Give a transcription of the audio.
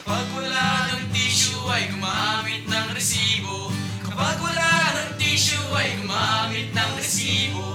Kapag wala ng tissue ay gumamit ng resibo. Kapag wala ng tissue ay gumamit ng resibo.